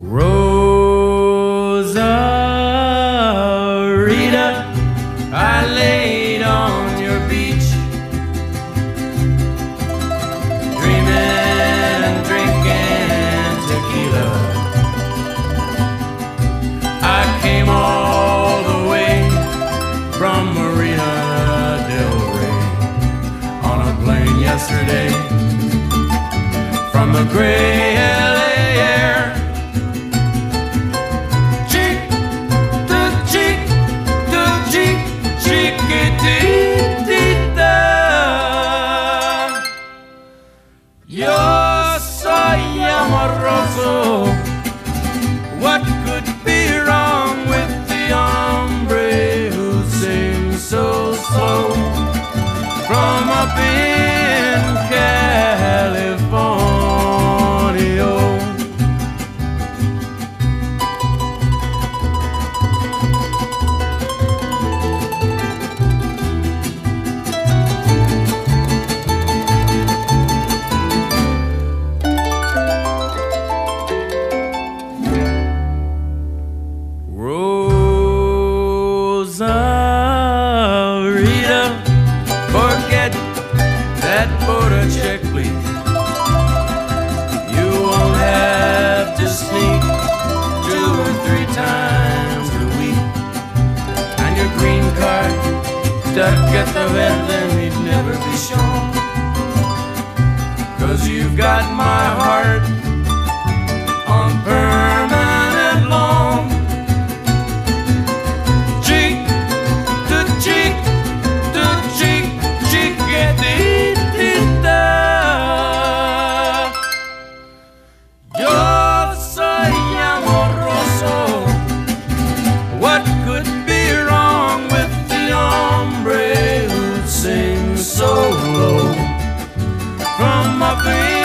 Rosarita, I laid on your beach, dreaming drinking tequila. I came all the way from Marina Del Rey on a plane yesterday from the gray Yo soy amoroso. What could be wrong with the hombre who sings so slow from up in California? That border check, please. You won't have to sneak two or three times a week. And your green card stuck at the vet, who